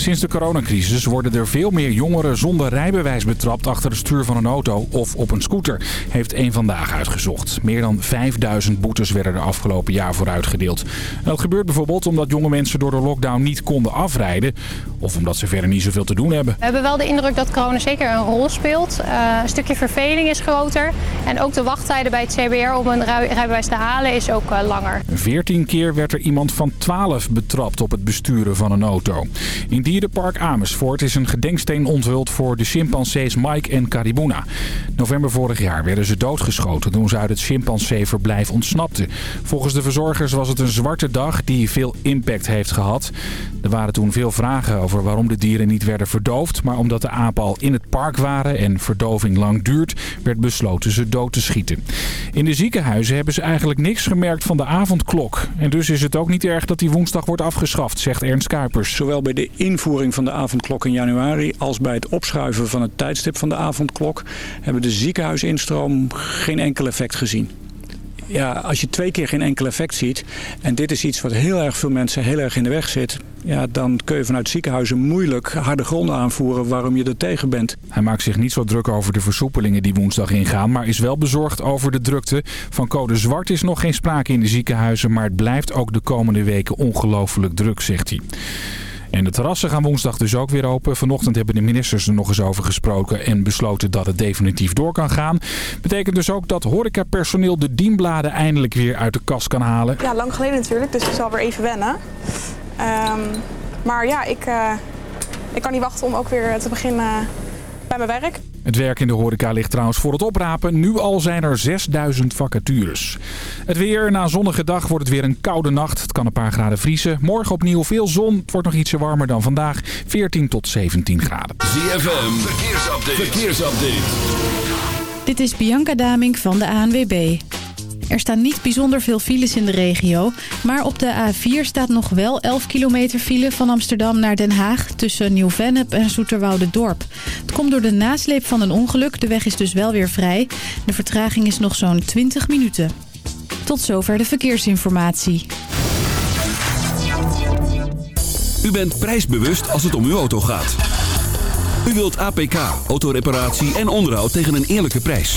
Sinds de coronacrisis worden er veel meer jongeren zonder rijbewijs betrapt achter het stuur van een auto of op een scooter, heeft één vandaag uitgezocht. Meer dan 5000 boetes werden er afgelopen jaar voor uitgedeeld. dat gebeurt bijvoorbeeld omdat jonge mensen door de lockdown niet konden afrijden of omdat ze verder niet zoveel te doen hebben. We hebben wel de indruk dat corona zeker een rol speelt. Uh, een stukje verveling is groter en ook de wachttijden bij het CBR om een rijbewijs te halen is ook uh, langer. 14 keer werd er iemand van 12 betrapt op het besturen van een auto. In Dierenpark Amersfoort is een gedenksteen onthuld voor de chimpansees Mike en Caribuna. November vorig jaar werden ze doodgeschoten toen ze uit het chimpanseeverblijf ontsnapten. Volgens de verzorgers was het een zwarte dag die veel impact heeft gehad. Er waren toen veel vragen over waarom de dieren niet werden verdoofd. Maar omdat de apen al in het park waren en verdoving lang duurt, werd besloten ze dood te schieten. In de ziekenhuizen hebben ze eigenlijk niks gemerkt van de avondklok. En dus is het ook niet erg dat die woensdag wordt afgeschaft, zegt Ernst Kuipers. Zowel bij de invoering van de avondklok in januari als bij het opschuiven van het tijdstip van de avondklok hebben de ziekenhuisinstroom geen enkel effect gezien ja, als je twee keer geen enkel effect ziet... en dit is iets wat heel erg veel mensen heel erg in de weg zit... Ja, dan kun je vanuit ziekenhuizen moeilijk harde gronden aanvoeren waarom je er tegen bent. Hij maakt zich niet zo druk over de versoepelingen die woensdag ingaan... maar is wel bezorgd over de drukte. Van code zwart is nog geen sprake in de ziekenhuizen... maar het blijft ook de komende weken ongelooflijk druk, zegt hij. En de terrassen gaan woensdag dus ook weer open. Vanochtend hebben de ministers er nog eens over gesproken en besloten dat het definitief door kan gaan. Betekent dus ook dat horecapersoneel de dienbladen eindelijk weer uit de kast kan halen. Ja, lang geleden natuurlijk, dus het zal weer even wennen. Um, maar ja, ik, uh, ik kan niet wachten om ook weer te beginnen mijn werk. Het werk in de horeca ligt trouwens voor het oprapen. Nu al zijn er 6000 vacatures. Het weer. Na zonnige dag wordt het weer een koude nacht. Het kan een paar graden vriezen. Morgen opnieuw veel zon. Het wordt nog ietsje warmer dan vandaag. 14 tot 17 graden. ZFM. Verkeersupdate. Verkeersupdate. Dit is Bianca Daming van de ANWB. Er staan niet bijzonder veel files in de regio. Maar op de A4 staat nog wel 11 kilometer file van Amsterdam naar Den Haag... tussen Nieuw-Vennep en Dorp. Het komt door de nasleep van een ongeluk. De weg is dus wel weer vrij. De vertraging is nog zo'n 20 minuten. Tot zover de verkeersinformatie. U bent prijsbewust als het om uw auto gaat. U wilt APK, autoreparatie en onderhoud tegen een eerlijke prijs.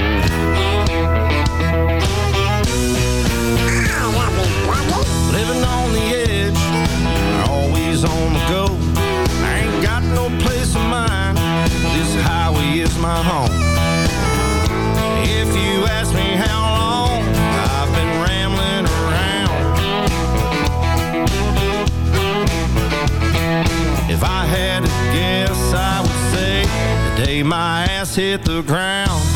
My home. If you ask me how long I've been rambling around, if I had to guess, I would say the day my ass hit the ground.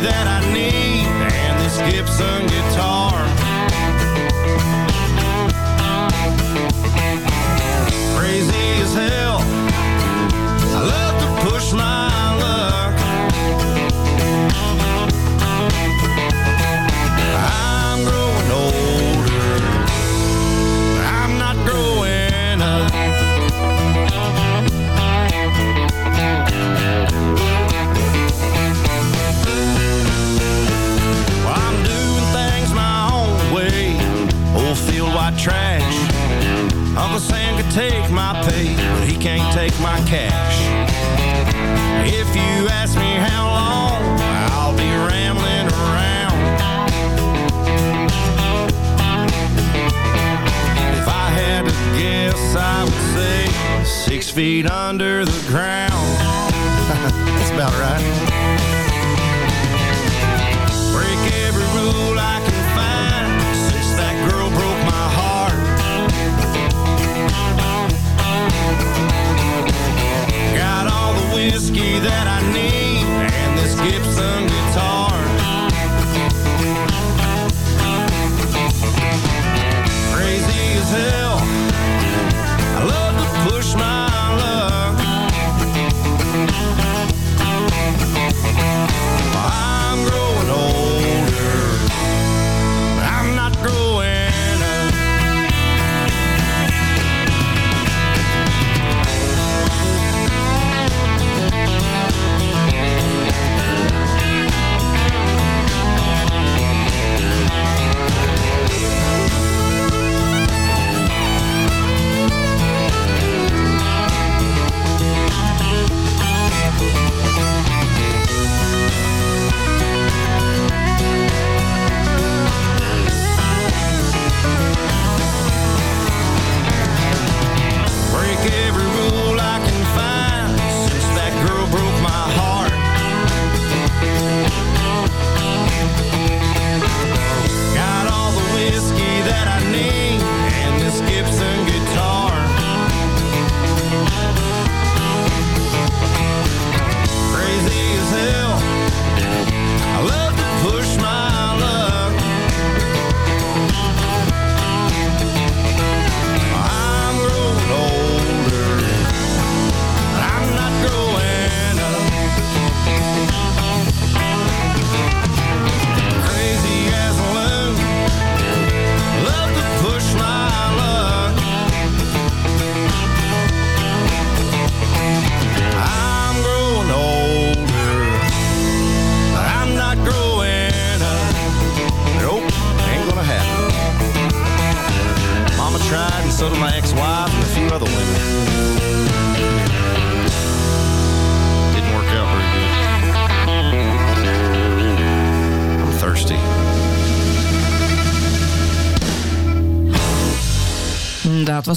that I need. And this Gibson guitar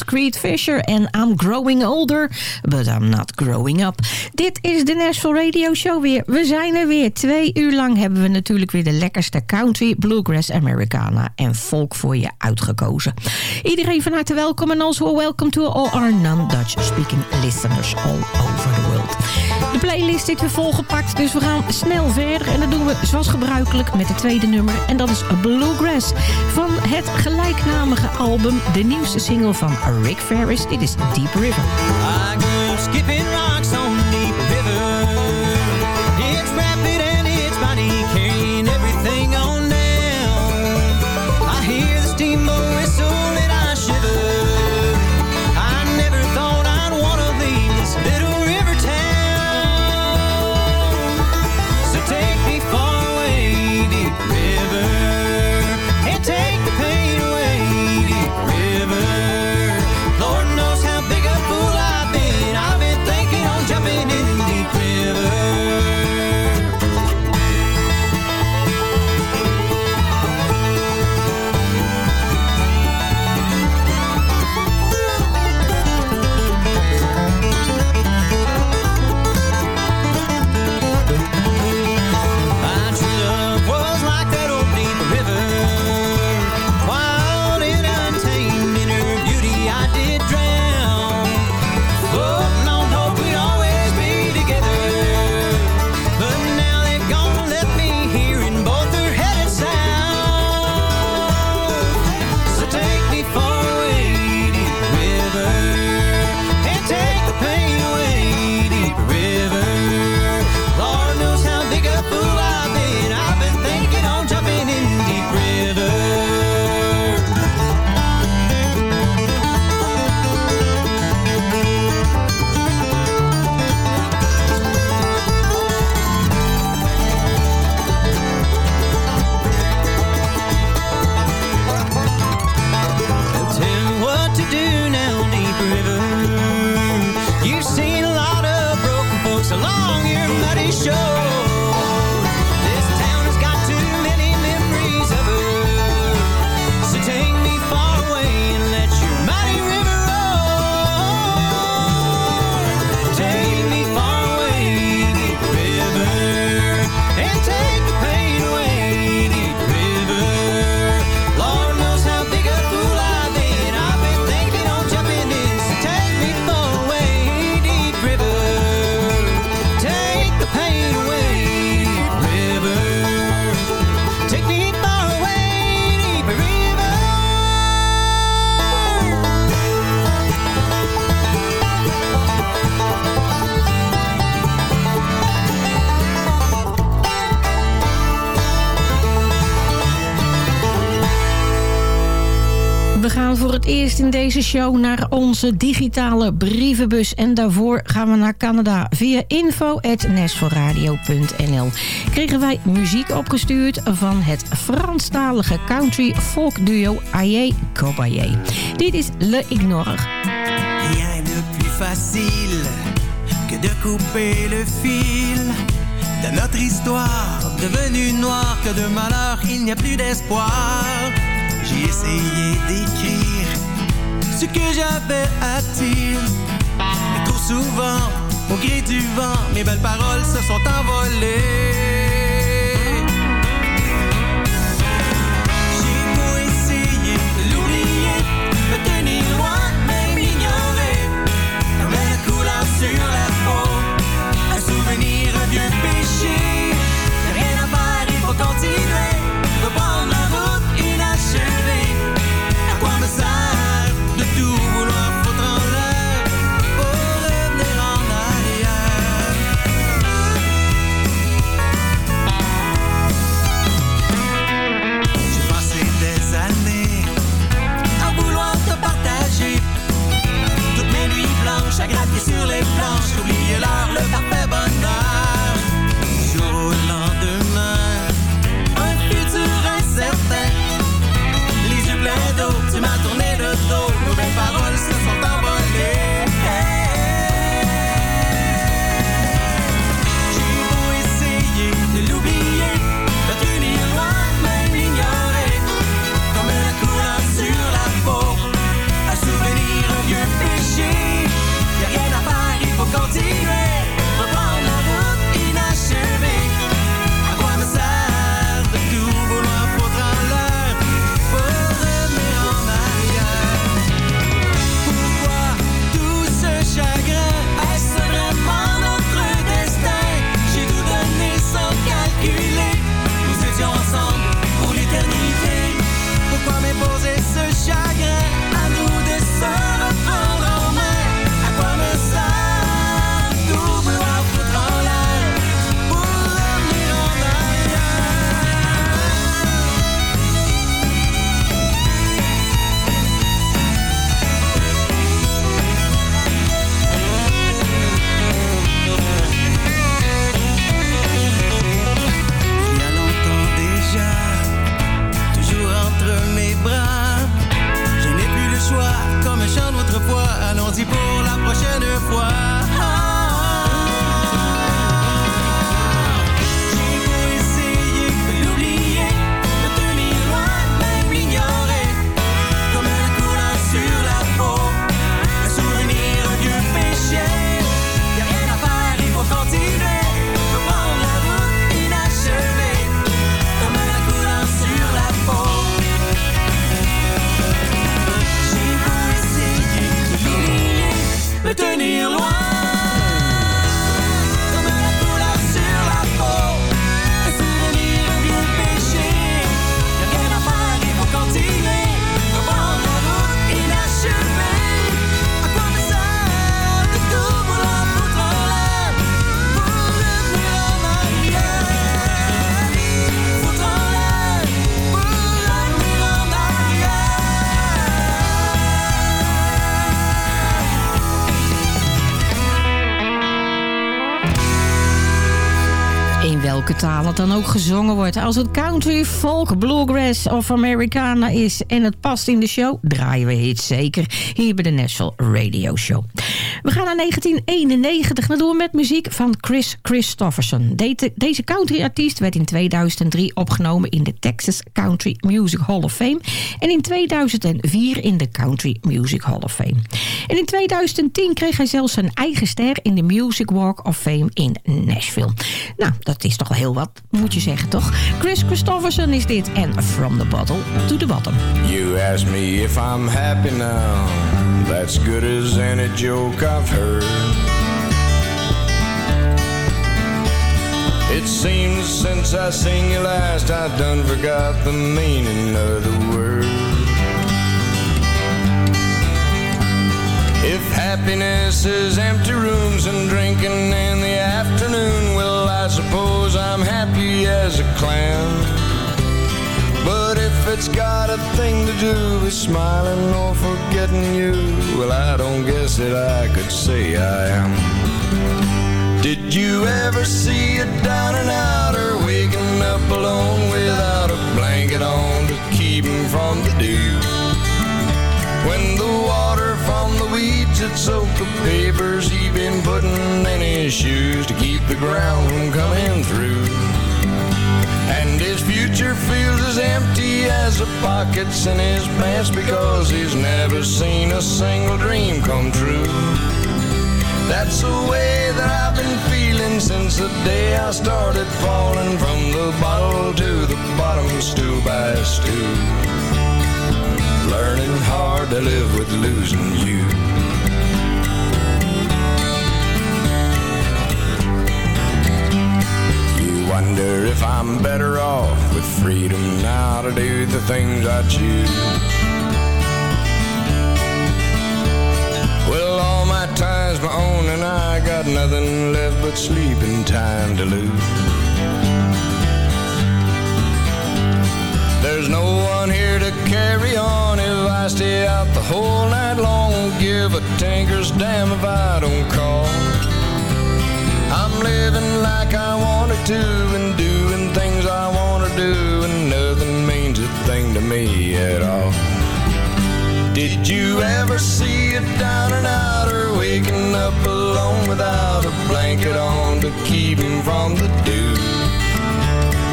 Creed Fisher en I'm Growing Older, but I'm not growing up. Dit is de Nashville Radio Show weer. We zijn er weer. Twee uur lang hebben we natuurlijk weer de lekkerste country, bluegrass, Americana en folk voor je uitgekozen. Iedereen van harte welkom en also welcome to all our non-Dutch speaking listeners all over the. De playlist is weer volgepakt, dus we gaan snel verder. En dat doen we zoals gebruikelijk met het tweede nummer. En dat is Bluegrass van het gelijknamige album. De nieuwste single van Rick Ferris. Dit is Deep River. I in deze show naar onze digitale brievenbus. En daarvoor gaan we naar Canada. Via info.nesforradio.nl kregen wij muziek opgestuurd van het Franstalige country folk duo Aye Kobaye. Dit is Le Ignore. Rien de plus facile que de couper le fil de notre histoire devenue noire que de malheur il n'y a plus d'espoir. J'ai essayé d'écrire ce que j'avais à dire. Mais trop souvent, au gré du vent, mes belles paroles se sont envolées. J'ai beau essayer de l'oublier, me tenir loin, même ignorer, comme la couleur sur la peau, un souvenir, un vieux péché. Rien à faire, il faut continuer, sur dan ook gezongen wordt. Als het country, folk, bluegrass of Americana is en het past in de show, draaien we het zeker hier bij de National Radio Show. We gaan naar 1991. Dan doen we met muziek van Chris Christofferson. Deze, country-artiest werd in 2003 opgenomen in de Texas Country Music Hall of Fame. En in 2004 in de Country Music Hall of Fame. En in 2010 kreeg hij zelfs zijn eigen ster in de Music Walk of Fame in Nashville. Nou, dat is toch wel heel wat, moet je zeggen, toch? Chris Christofferson is dit en From the Bottle to the Bottom. You ask me if I'm happy now. That's good as any joke I've. It seems since I seen you last, I done forgot the meaning of the word. If happiness is empty rooms and drinking in the afternoon, well, I suppose I'm happy as a clown. If it's got a thing to do with smiling or forgetting you. Well, I don't guess that I could say I am. Did you ever see a down and outer waking up alone without a blanket on to keep him from the dew? When the water from the weeds had soaked the papers he'd been putting in his shoes to keep the ground from coming through. And his future feels as empty as the pockets in his pants because he's never seen a single dream come true. That's the way that I've been feeling since the day I started falling from the bottle to the bottom, stool by stool. Learning hard to live with losing you. Wonder if I'm better off with freedom now to do the things I choose. Well, all my time's my own, and I got nothing left but sleeping time to lose. There's no one here to carry on if I stay out the whole night long. Give a tinker's damn if I don't call. I'm living like I wanted to and doing things I want to do, and nothing means a thing to me at all. Did you ever see a down and outer waking up alone without a blanket on to keep him from the dew?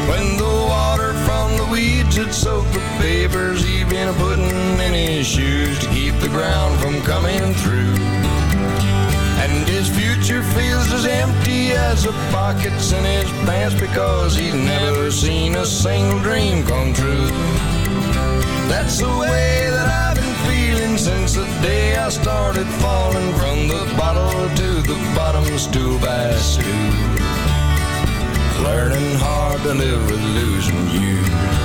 When the water from the weeds had soaked the papers he'd been putting in his shoes to keep the ground from coming through. And his future feels as empty as the pockets in his pants because he's never seen a single dream come true. That's the way that I've been feeling since the day I started falling from the bottle to the bottom, stool by stool. Learning hard to live with losing you.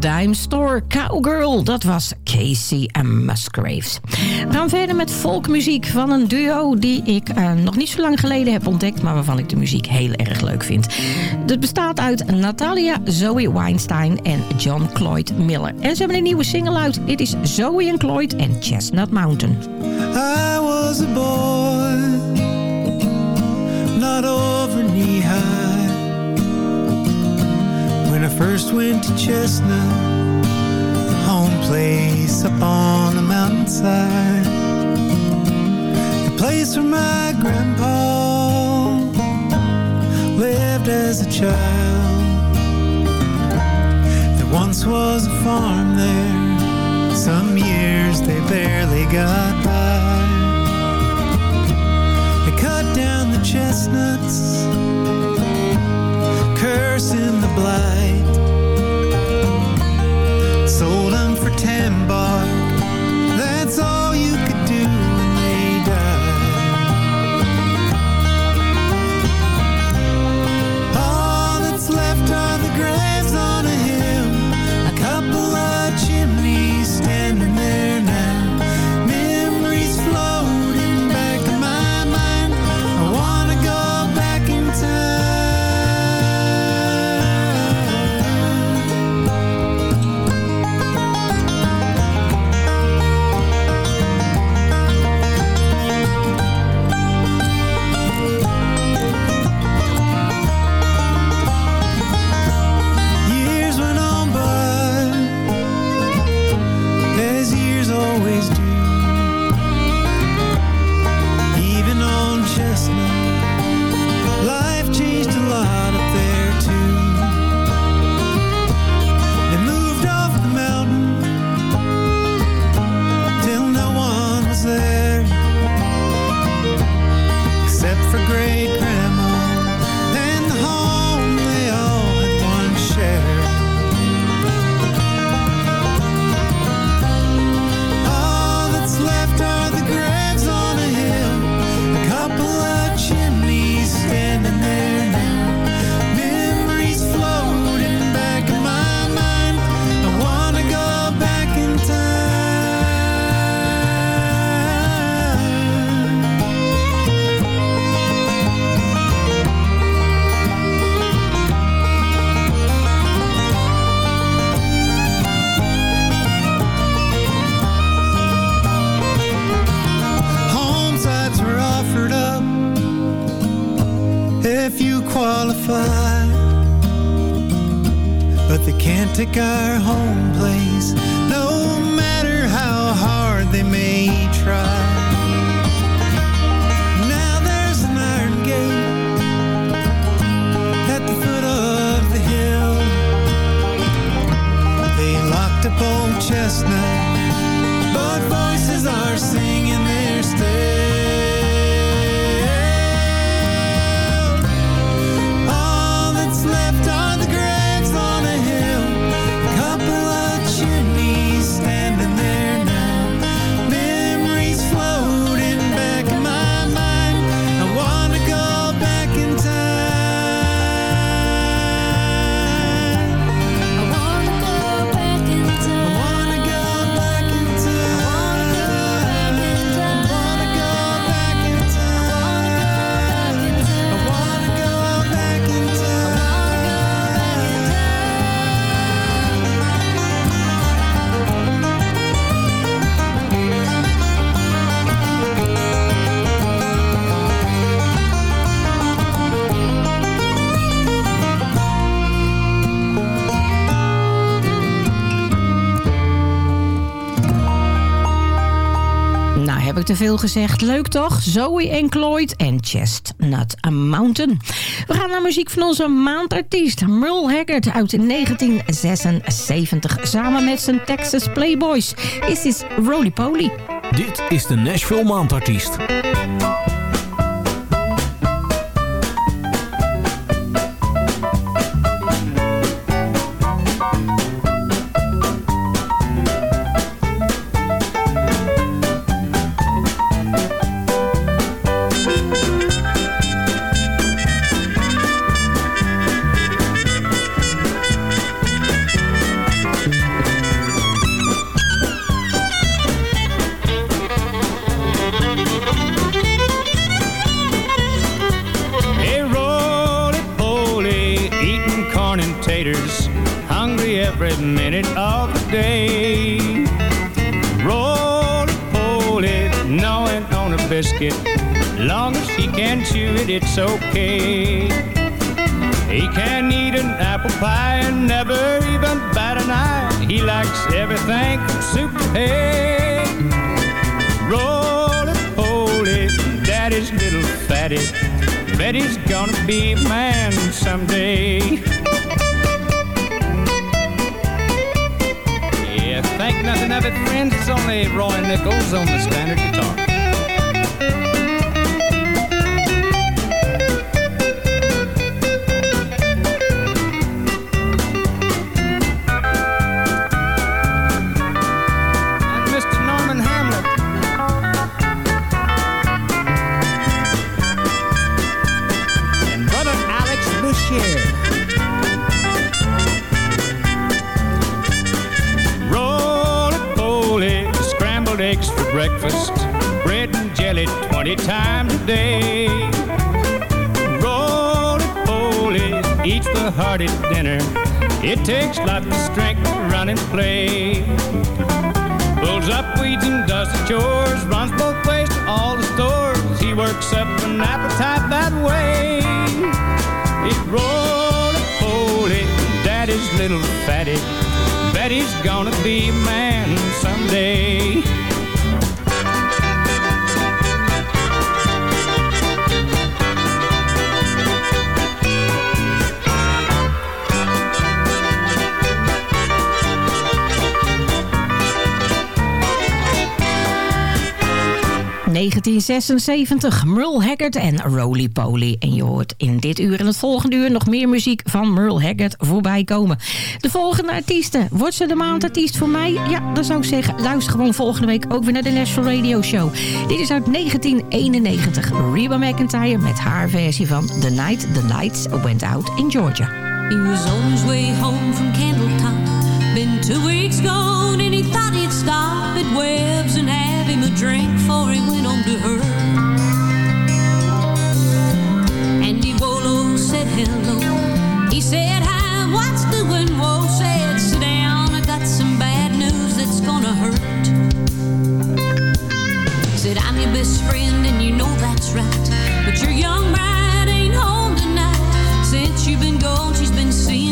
Dime Store Cowgirl. Dat was Casey en Musgraves. We gaan verder met folkmuziek van een duo die ik eh, nog niet zo lang geleden heb ontdekt... maar waarvan ik de muziek heel erg leuk vind. Het bestaat uit Natalia, Zoe Weinstein en John Cloyd Miller. En ze hebben een nieuwe single uit. Dit is Zoe en Cloyd en Chestnut Mountain. I was a boy, not. first went to Chestnut, the home place up on the mountainside. The place where my grandpa lived as a child. There once was a farm there, some years they barely got by. They cut down the chestnuts, cursing the blight te veel gezegd. Leuk toch? Zoe en Cloyd en Chestnut Mountain. We gaan naar muziek van onze maandartiest Merle Haggard uit 1976. Samen met zijn Texas Playboys. Is Roly Poly? Dit is de Nashville Maandartiest. Gnawing on a biscuit, long as he can chew it, it's okay. He can eat an apple pie and never even bat an eye. He likes everything from soup to hay. Roly poly, daddy's little fatty. Bet he's gonna be a man someday. Nothing of it, friends. It's only Roy Nichols on the standard guitar. Eggs for breakfast, bread and jelly 20 times a day. Roly poly, eats the hearty dinner. It takes lots of strength to run and play. Pulls up weeds and does the chores, runs both ways to all the stores. He works up an appetite that way. It roly poly, daddy's little fatty. Bet he's gonna be a man someday. ...1976, Merle Haggard en Roly Poly. En je hoort in dit uur en het volgende uur... nog meer muziek van Merle Haggard voorbij komen. De volgende artiesten. Wordt ze de maandartiest voor mij? Ja, dan zou ik zeggen... luister gewoon volgende week ook weer naar de National Radio Show. Dit is uit 1991. Reba McIntyre met haar versie van The Night the Lights Went Out in Georgia. He was on his way home from Candletop. Been two weeks gone and he thought he'd stop at Webb's and have him a drink before he to her. Andy Wolo said hello. He said hi, what's doing? Whoa, said sit down. I got some bad news that's gonna hurt. Said I'm your best friend and you know that's right. But your young bride ain't home tonight. Since you've been gone, she's been seeing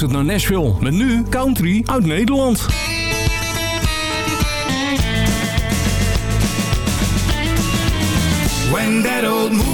luistert naar Nashville. Met nu country uit Nederland. When that old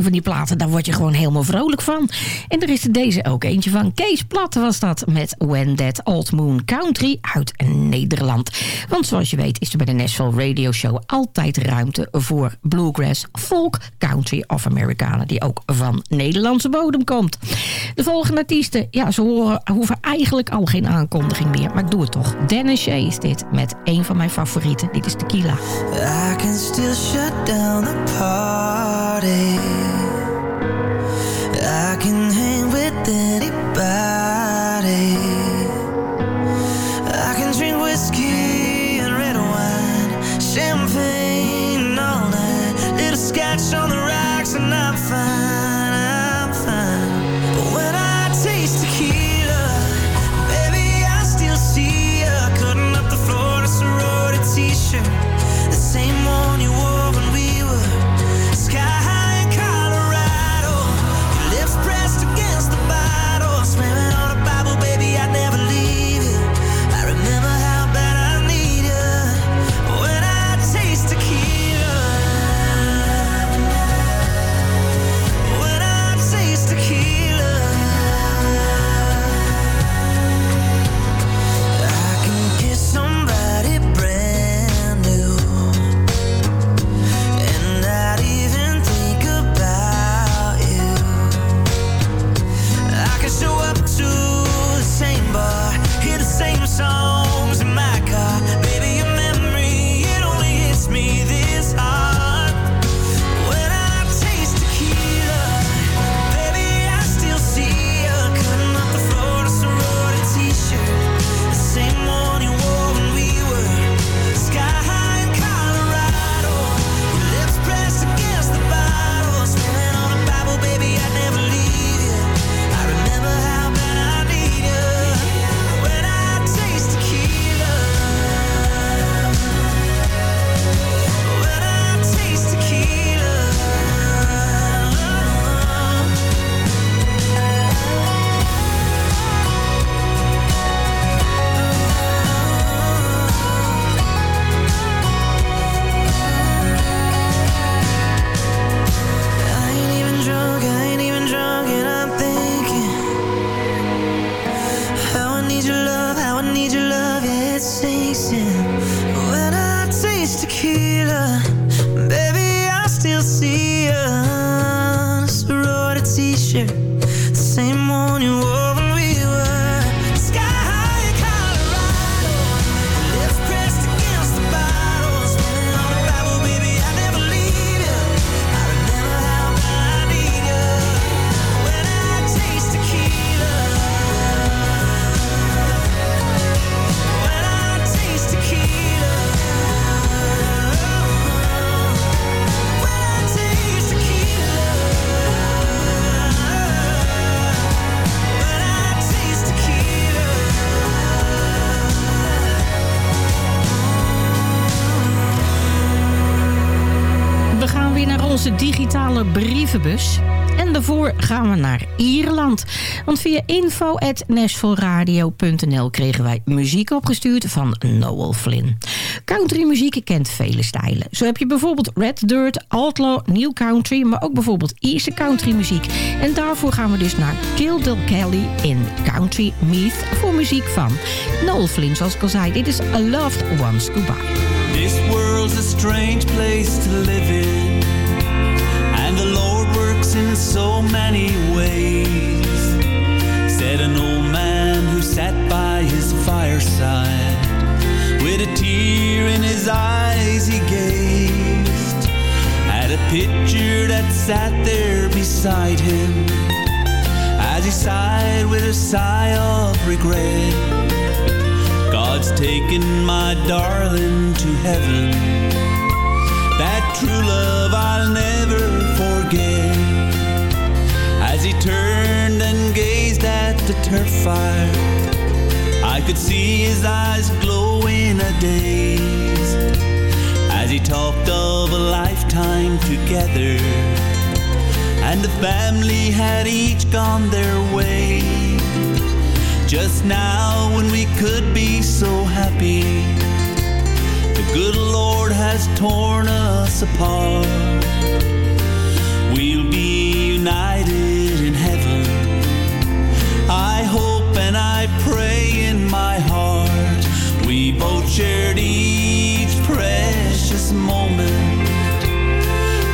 van die platen, daar word je gewoon helemaal vrolijk van. En er is er deze ook eentje van. Kees Plat was dat met When That Old Moon Country uit Nederland. Want zoals je weet is er bij de Nashville Radio Show altijd ruimte voor bluegrass, folk, country of Americana. Die ook van Nederlandse bodem komt. De volgende artiesten, ja, ze horen, hoeven eigenlijk al geen aankondiging meer. Maar ik doe het toch. Dennis Shea is dit met een van mijn favorieten. Dit is Tequila. I can still shut down the party. Can hang with anybody. En daarvoor gaan we naar Ierland. Want via info.nashvilleradio.nl kregen wij muziek opgestuurd van Noel Flynn. Countrymuziek kent vele stijlen. Zo heb je bijvoorbeeld Red Dirt, Outlaw, New Country... maar ook bijvoorbeeld Ierse countrymuziek. En daarvoor gaan we dus naar Gilda Kelly in Country Meath... voor muziek van Noel Flynn, zoals ik al zei. Dit is A Loved Ones Goodbye. This world's a strange place to live in, so many ways. Said an old man who sat by his fireside, with a tear in his eyes, he gazed at a picture that sat there beside him, as he sighed with a sigh of regret. God's taken my darling to heaven. That true love I'll never forget turned and gazed at the turf fire. I could see his eyes glow in a daze as he talked of a lifetime together. And the family had each gone their way. Just now, when we could be so happy, the good Lord has torn us apart. We'll be united I pray in my heart. We both shared each precious moment.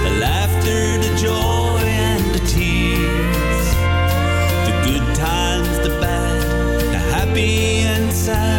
The laughter, the joy, and the tears. The good times, the bad, the happy and sad.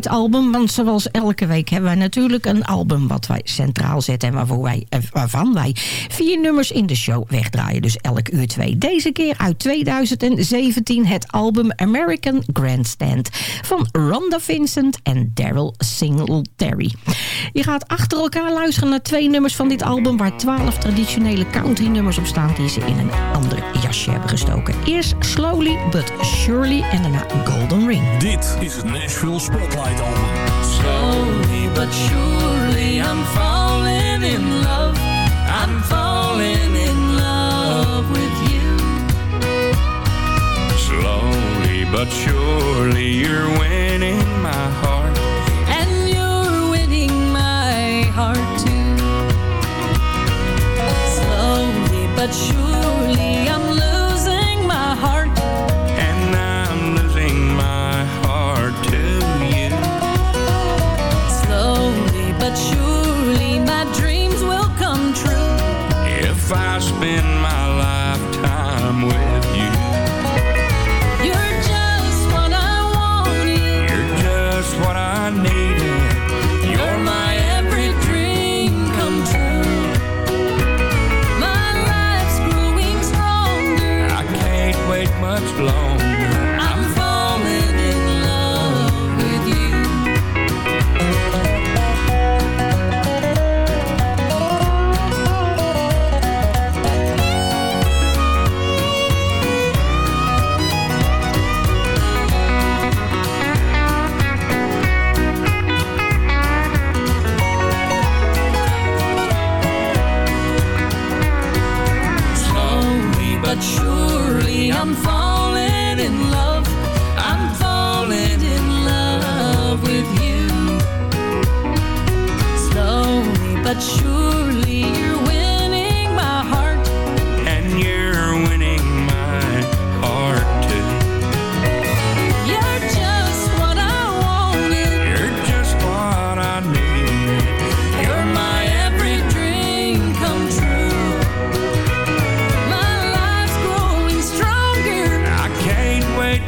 Het album. Want zoals elke week hebben wij natuurlijk een album wat wij centraal zetten. En waarvoor wij, eh, waarvan wij vier nummers in de show wegdraaien. Dus elk uur twee. Deze keer uit 2017 het album American Grandstand. Van Rhonda Vincent en Daryl Singletary. Je gaat achter elkaar luisteren naar twee nummers van dit album. Waar twaalf traditionele country nummers op staan. Die ze in een ander jasje hebben gestoken. Eerst Slowly But Surely en daarna Golden Ring. Dit is het Nashville Spotlight. right over. Slowly but surely, I'm falling in love. I'm falling in love with you. Slowly but surely, you're winning my heart. And you're winning my heart too. Slowly but surely been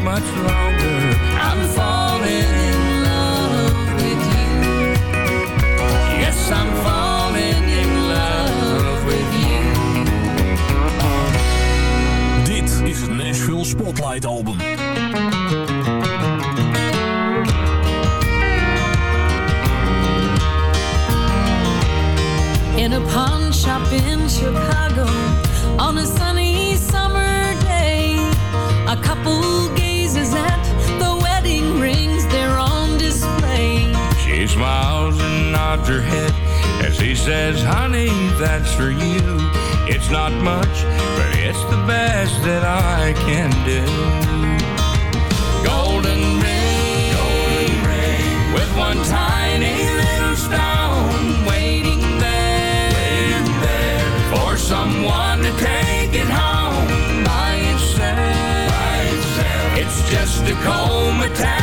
much longer. It's not much, but it's the best that I can do. Golden ring, golden ring, with one tiny little stone waiting there, waiting there for someone to take it home by itself. By itself. It's just a cold metallic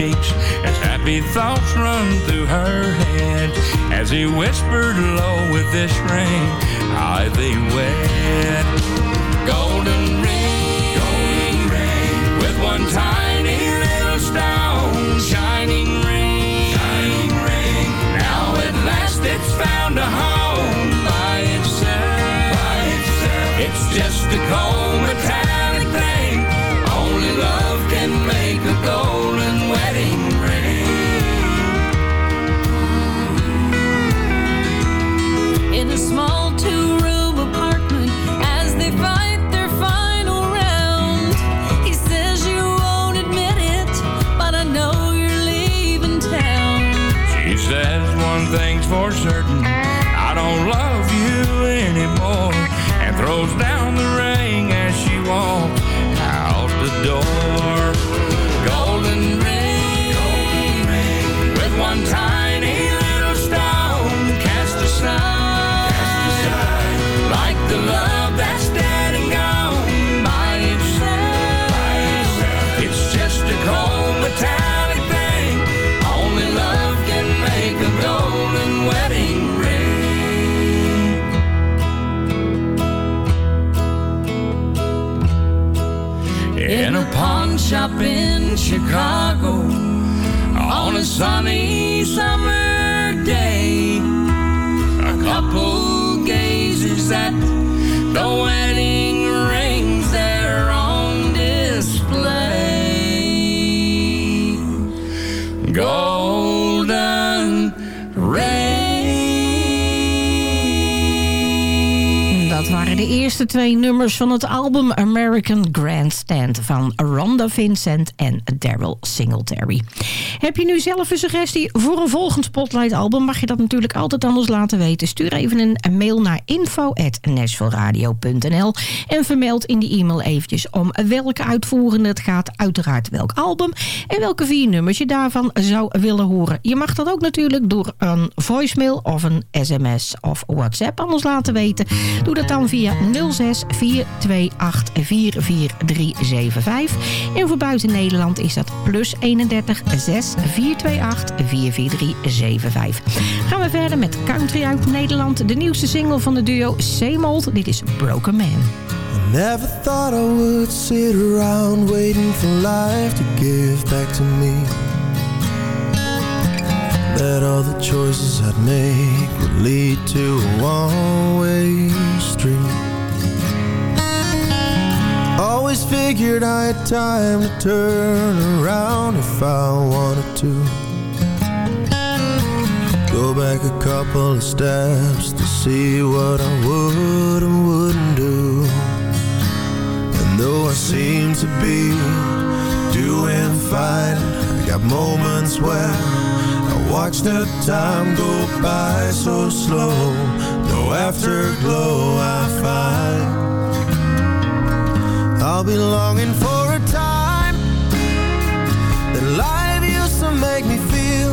cheeks as happy thoughts run through her head. As he whispered low with this ring, I thee wed. Golden Chicago On a sunny eerste twee nummers van het album American Grandstand van Rhonda Vincent en Daryl Singletary. Heb je nu zelf een suggestie voor een volgend Spotlight album? Mag je dat natuurlijk altijd aan ons laten weten. Stuur even een mail naar info.nashvilleradio.nl en vermeld in die e-mail eventjes om welke uitvoerende het gaat. Uiteraard welk album en welke vier nummers je daarvan zou willen horen. Je mag dat ook natuurlijk door een voicemail of een sms of WhatsApp aan ons laten weten. Doe dat dan via 06 428 44375. En voor buiten Nederland is dat plus 31 6 428 44375. Gaan we verder met Country uit Nederland. De nieuwste single van de duo Seamold. Dit is Broken Man. I never thought I would sit around waiting for life to give back to me. That all the choices I'd make would lead to a one-way street. Always figured I had time to turn around if I wanted to. Go back a couple of steps to see what I would and wouldn't do. And though I seem to be doing fine, I got moments where I watch the time go by so slow. No afterglow I find. I'll be longing for a time that life used to make me feel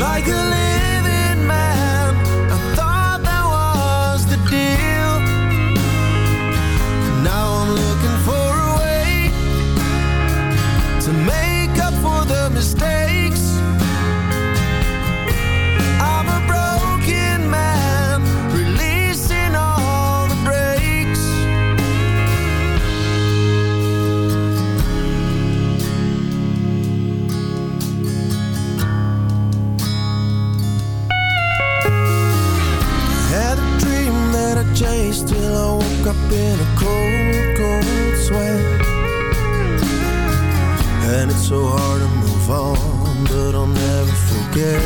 like a living man. I thought that was the deal. Now I'm looking for a way to make up for the mistakes up in a cold, cold sweat. And it's so hard to move on, but I'll never forget.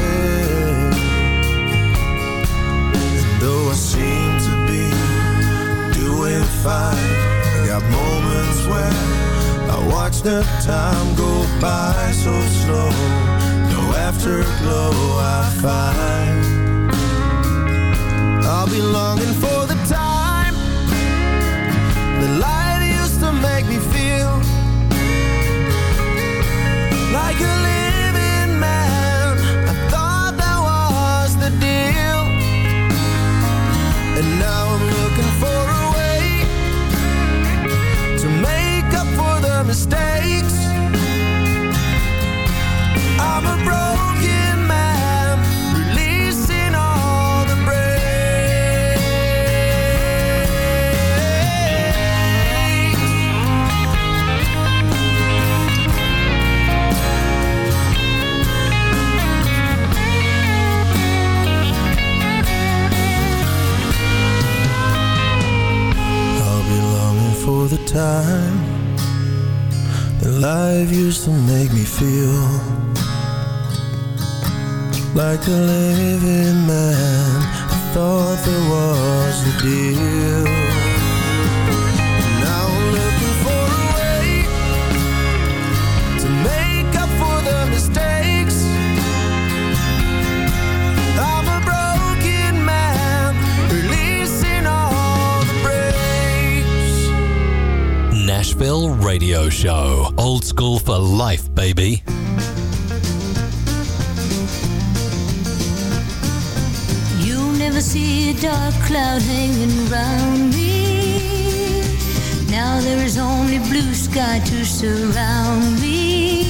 And though I seem to be doing fine, I got moments where I watch the time go by so slow. No afterglow I find. I'll be longing for the light used to make me feel like a living man. I thought that was the deal, and now I'm looking for time that life used to make me feel like a living man. I thought there was the deal. Nashville Radio Show. Old school for life, baby. You'll never see a dark cloud hanging around me. Now there is only blue sky to surround me.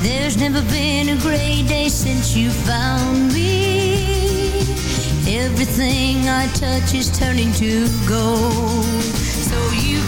There's never been a gray day since you found me. Everything I touch is turning to gold. So you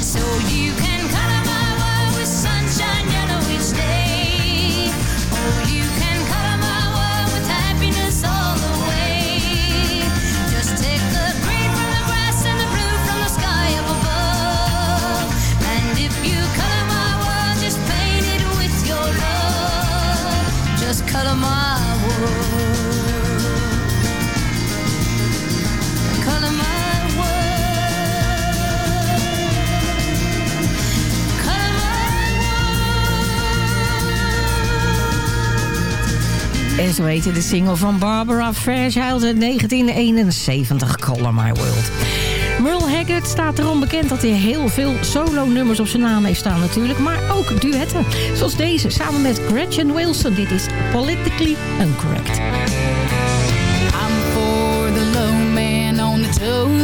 so you can En zo heette de single van Barbara Fairchild uit 1971, Color My World. Merle Haggard staat erom bekend dat hij heel veel solo-nummers op zijn naam heeft staan natuurlijk. Maar ook duetten, zoals deze, samen met Gretchen Wilson. Dit is Politically Incorrect. I'm for the low man on the totem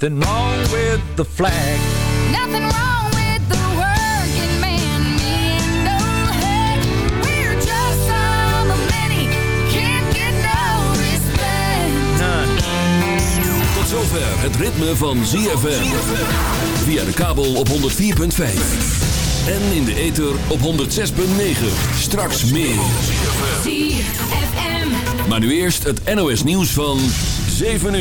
nothing wrong with the flag. Nothing wrong with the working man. Me and old heck, we're just some of many can't get no respect. Tot zover het ritme van ZFM. Via de kabel op 104.5. En in de ether op 106.9. Straks meer. ZFM. Maar nu eerst het NOS nieuws van 7 uur.